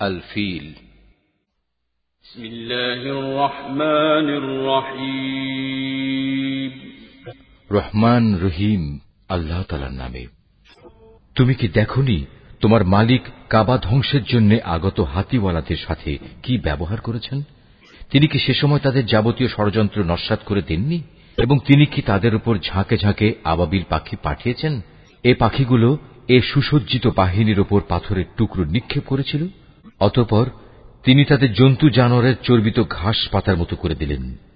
الفيل بسم الله الرحمن الرحيم রহমান রহিম আল্লাহ তালার নামে তুমি কি দেখনি তোমার মালিক কাবা ধ্বংসের জন্য আগত হাতিওয়ালাদের সাথে কি ব্যবহার করেছেন তিনি কি সে সময় তাদের যাবতীয় ষড়যন্ত্র নস্বাত করে দেননি এবং তিনি কি তাদের উপর ঝাঁকে ঝাঁকে আবাবিল পাখি পাঠিয়েছেন এ পাখিগুলো এ সুসজ্জিত বাহিনীর ওপর পাথরের টুকরো নিক্ষেপ করেছিল অতঃপর তিনি তাদের জন্তু জানোয়ারের চর্বিত ঘাস পাতার মতো করে দিলেন।